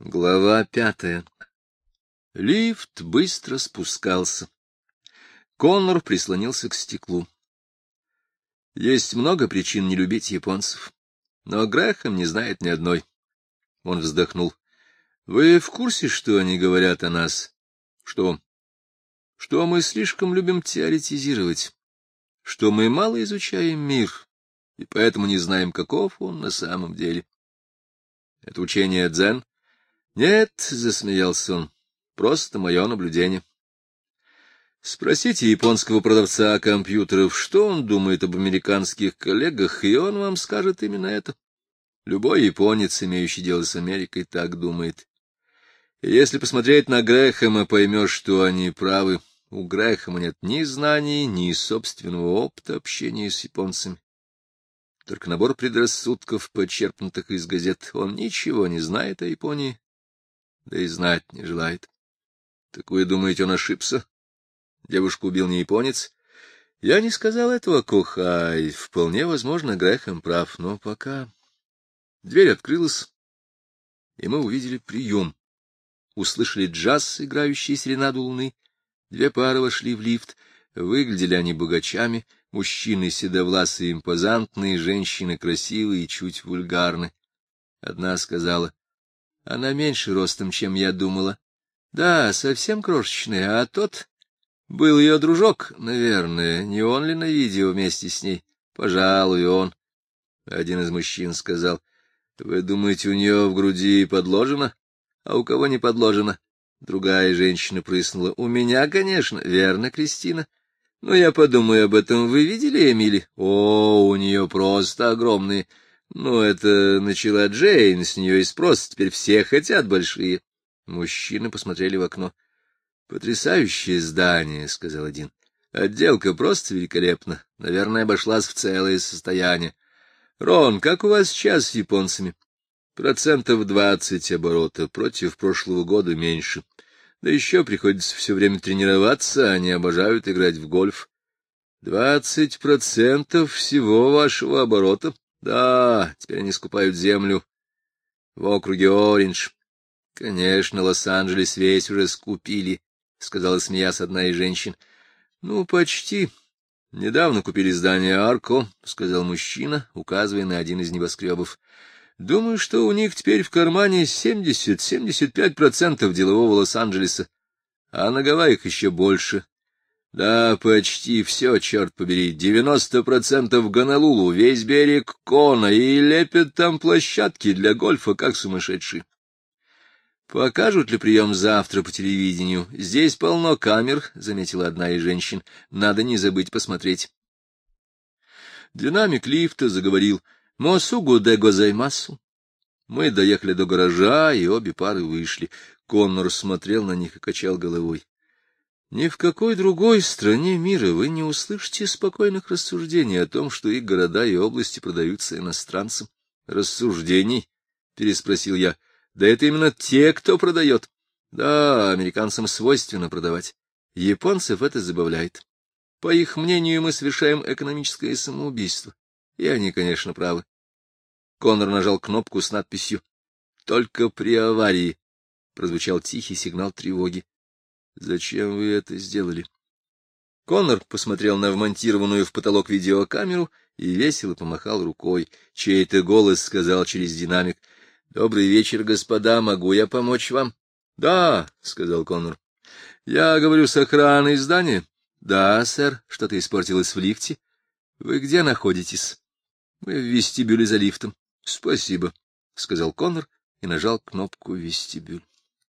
Глава пятая. Лифт быстро спускался. Коннор прислонился к стеклу. Есть много причин не любить японцев, но Грэхэм не знает ни одной. Он вздохнул. — Вы в курсе, что они говорят о нас? — Что? — Что мы слишком любим теоретизировать, что мы мало изучаем мир, и поэтому не знаем, каков он на самом деле. Это учение дзен — Нет, — засмеялся он, — просто мое наблюдение. Спросите японского продавца компьютеров, что он думает об американских коллегах, и он вам скажет именно это. Любой японец, имеющий дело с Америкой, так думает. И если посмотреть на Грэхэма, поймешь, что они правы. У Грэхэма нет ни знаний, ни собственного опыта общения с японцами. Только набор предрассудков, почерпнутых из газет. Он ничего не знает о Японии, да и знать не желает. Так вы думаете, он ошибся? Девушку убил не японец? Я не сказал этого, Кохай. Вполне возможно, Грэхэм прав, но пока... Дверь открылась, и мы увидели прием. Услышали джаз, играющий серенаду луны. Две пары вошли в лифт. Выглядели они богачами. Мужчины седовласые, импозантные, женщины красивые и чуть вульгарны. Одна сказала, она меньше ростом, чем я думала. Да, совсем крошечная, а тот... Был ее дружок, наверное. Не он ли на видео вместе с ней? Пожалуй, он. Один из мужчин сказал. Вы думаете, у нее в груди подложено? А у кого не подложено? Другая женщина прыснула. У меня, конечно. Верно, Кристина. Но я подумаю об этом. Вы видели Эмили? О, у нее просто огромные. Ну, это начала Джейн, с нее и спрос, теперь все хотят большие. Мужчины посмотрели в окно. — Потрясающее здание, — сказал один. — Отделка просто великолепна. Наверное, обошлась в целое состояние. — Рон, как у вас сейчас с японцами? — Процентов двадцать оборота, против прошлого года меньше. Да еще приходится все время тренироваться, они обожают играть в гольф. — Двадцать процентов всего вашего оборота? Да, теперь они скупают землю в округе Ориндж. Конечно, Лос-Анджелес весь уже скупили, — сказала смеясь одна из женщин. — Ну, почти. Недавно купили здание Арко, — сказал мужчина, указывая на один из небоскребов. — Думаю, что у них теперь в кармане 70-75% делового Лос-Анджелеса, а на Гавайях еще больше, да, почти все, черт побери, девяносто процентов Гонолулу, весь берег Кона, и лепят там площадки для гольфа, как сумасшедшие. Покажут ли прием завтра по телевидению? Здесь полно камер, — заметила одна из женщин. Надо не забыть посмотреть. Динамик лифта заговорил «Мосугу де гозаймасу». Мы доехали до гаража, и обе пары вышли. Коннор смотрел на них и качал головой. Ни в какой другой стране мира вы не услышите спокойных рассуждений о том, что их города и области продаются иностранцам. — Рассуждений? — переспросил я. — Да это именно те, кто продает. Да, американцам свойственно продавать. Японцев это забавляет. По их мнению, мы совершаем экономическое самоубийство. И они, конечно, правы. Конор нажал кнопку с надписью «Только при аварии». Прозвучал тихий сигнал тревоги. Зачем вы это сделали? Коннор посмотрел на вмонтированную в потолок видеокамеру и весело помахал рукой. Чей-то голос сказал через динамик. — Добрый вечер, господа, могу я помочь вам? — Да, — сказал Коннор. — Я говорю с охраной здания. — Да, сэр, что-то испортилось в лифте. — Вы где находитесь? — Мы в вестибюле за лифтом. — Спасибо, — сказал Коннор и нажал кнопку «Вестибюль».